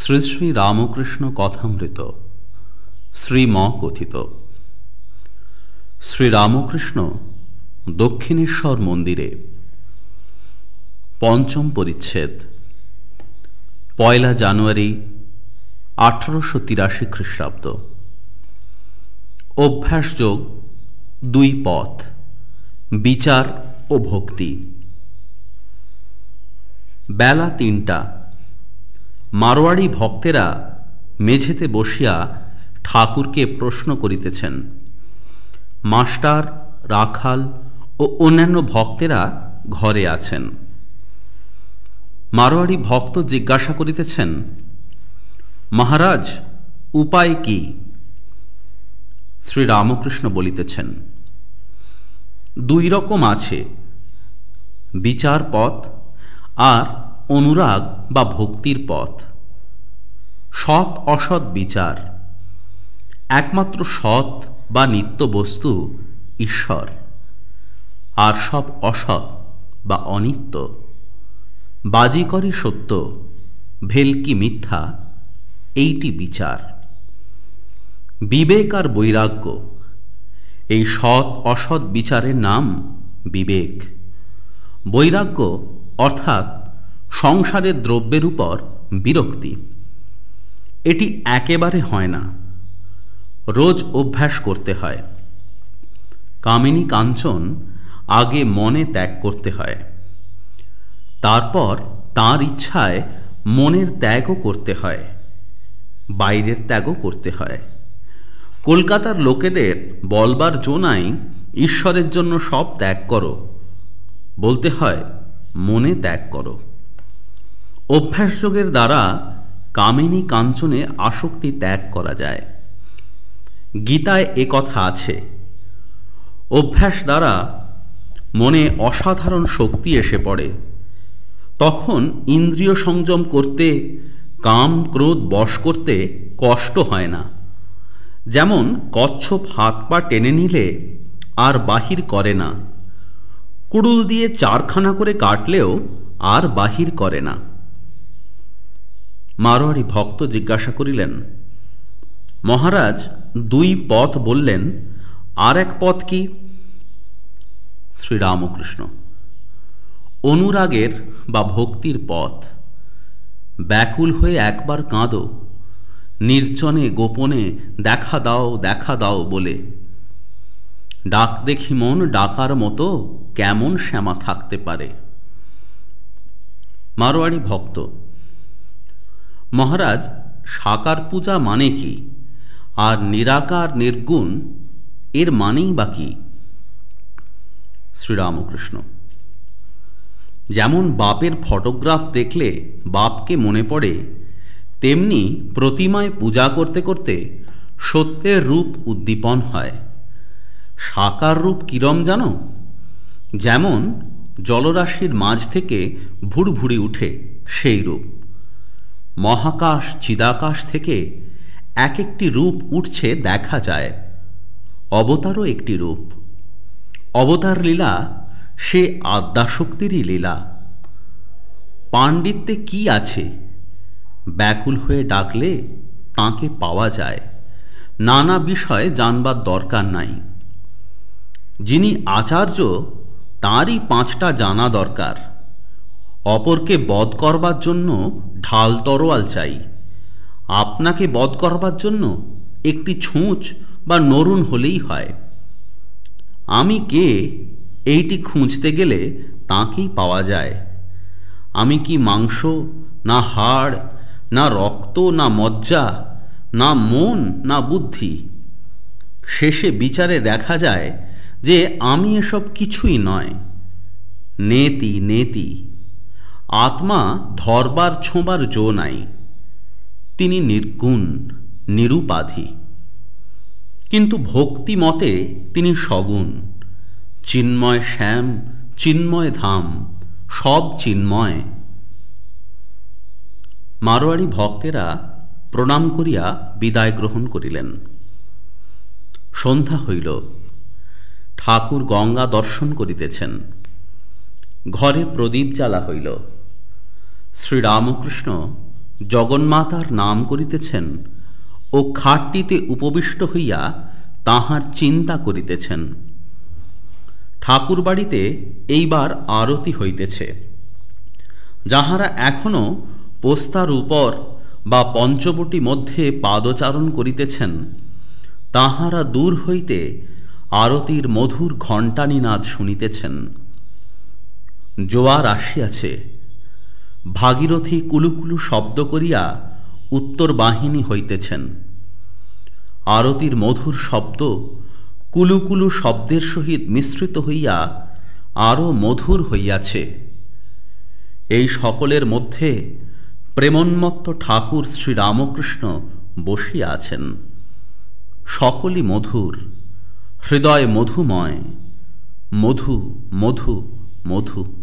শ্রী শ্রী রামকৃষ্ণ কথামৃত শ্রীম কথিত শ্রীরামকৃষ্ণ দক্ষিণেশ্বর মন্দিরে পঞ্চম পরিচ্ছেদ, পয়লা জানুয়ারি আঠারোশো তিরাশি খ্রিস্টাব্দ। অভ্যাসযোগ দুই পথ, বিচার ও ভক্তি। বেলা তিনটা মারোয়াড়ি ভক্তেরা মেঝেতে বসিয়া ঠাকুরকে প্রশ্ন করিতেছেন। মাস্টার, রাখাল ও অন্যান্য ভক্তেরা ঘরে আছেন। মারোয়াড়ি ভক্ত জিজ্ঞাসা করিতেছেন, মহারাজ, উপায় কি? শ্রীরামকৃষ্ণ বলিতেছেন, দুই রকম আছে বিচার পথ আর অনুরাগ বা ভক্তির পথ। সৎ, অসৎ বিচার। একমাত্র সৎ বা নিত্য বস্তু ঈশ্বর। আর সব অসৎ বা অনিত্য। বাজিকরই সত্য, ভেলকি মিথ্যা, এইটি বিচার। বিবেক আর বৈরাগ্য, এই সৎ, অসৎ বিচারের নাম বিবেক। বৈরাগ্য অর্থাৎ সংসারের দ্রব্যের উপর বিরক্তি। এটি একেবারে হয় না। রোজ অভ্যাস করতে হয়। কামিনী কাঞ্চন আগে মনে ত্যাগ করতে হয়। তারপর তার ইচ্ছায় মনের ত্যাগও করতে হয়। বাইরের ত্যাগও করতে হয়। কলকাতার লোকেদের বলবার জোনাই ঈশ্বরের জন্য সব ত্যাগ করো। বলতে হয়, মনে ত্যাগ করো। অভ্যাসযোগের দ্বারা কামিনী কাঞ্চনে আসক্তি ত্যাগ করা যায়। গীতায় এ কথা আছে। অভ্যাস দ্বারা মনে অসাধারণ শক্তি এসে পড়ে। তখন ইন্দ্রিয় সংযম করতে, কাম ক্রোধ বশ করতে কষ্ট হয় না। যেমন কচ্ছপ হাত পা টেনে নিলে আর বাহির করে না। কুড়ুল দিয়ে চারখানা করে কাটলেও আর বাহির করে না। মারোয়ারি ভক্ত জিজ্ঞাসা করিলেন, মহারাজ, দুই পথ বললেন, আর এক পথ কি? শ্রীরামকৃষ্ণ, অনুরাগের বা ভক্তির পথ। ব্যাকুল হয়ে একবার কাঁদো, নির্জনে গোপনে দেখা দাও দেখা দাও বলে। ডাক দেখি মন ডাকার মতো, কেমন শ্যামা থাকতে পারে। মারোয়াড়ি ভক্ত মহারাজ, সাকার পূজা মানে কি? আর নিরাকার নির্গুণ এর মানেই বা কি? শ্রীরামকৃষ্ণ, যেমন বাপের ফটোগ্রাফ দেখলে বাপকে মনে পড়ে, তেমনি প্রতিমায় পূজা করতে করতে সত্যের রূপ উদ্দীপন হয়। সাকার রূপ কিরম জানো? যেমন জলরাশির মাঝ থেকে ভুড়ভুড়ি উঠে সেই রূপ। মহাকাশ চিদাকাশ থেকে এক একটি রূপ উঠছে দেখা যায়। অবতারও একটি রূপ। অবতার লীলা, সে আদ্যাশক্তিরই লীলা। পাণ্ডিত্যে কি আছে? ব্যাকুল হয়ে ডাকলে তাকে পাওয়া যায়। নানা বিষয়ে জানবার দরকার নাই। যিনি আচার্য, তাঁরই পাঁচটা জানা দরকার। অপরকে বধ করবার জন্য ঢাল তরোয়াল চাই। আপনাকে বধ করবার জন্য একটি ছুঁচ বা নরুন হলেই হয়। আমি কে এইটি খুঁজতে গেলে তাঁকেই পাওয়া যায়। আমি কি মাংস, না হাড়, না রক্ত, না মজ্জা, না মন, না বুদ্ধি? শেষে বিচারে দেখা যায় যে আমি এসব কিছুই নয়। নেতি নেতি। আত্মা ধরবার ছোঁবার জো নাই। তিনি নির্গুণ, নিরুপাধি। কিন্তু ভক্তি মতে তিনি সগুণ। চিন্ময় শ্যাম, চিন্ময় ধাম, সব চিন্ময়। মারোয়াড়ি ভক্তেরা প্রণাম করিয়া বিদায় গ্রহণ করিলেন। সন্ধ্যা হইল। ঠাকুর গঙ্গা দর্শন করিতেছেন। ঘরে প্রদীপ জ্বালা হইল। শ্রীরামকৃষ্ণ জগন্মাতার নাম করিতেছেন ও খাটটিতে উপবিষ্ট হইয়া তাহার চিন্তা করিতেছেন। ঠাকুরবাড়িতে এইবার আরতি হইতেছে। যাহারা এখনও পোস্তার উপর বা পঞ্চবটি মধ্যে পাদচারণ করিতেছেন, তাহারা দূর হইতে আরতির মধুর ঘণ্টানিনাদ শুনিতেছেন। জোয়ার আসিয়াছে। ভাগীরথী কুলুকুলু শব্দ করিয়া উত্তর বাহিনী হইতেছেন। আরতির মধুর শব্দ কুলুকুলু শব্দের সহিত মিশ্রিত হইয়া আরও মধুর হইয়াছে। এই সকলের মধ্যে প্রেমন্মত্ত ঠাকুর শ্রীরামকৃষ্ণ বসিয়া আছেন। সকলই মধুর, হৃদয় মধুময়, মধু মধু মধু।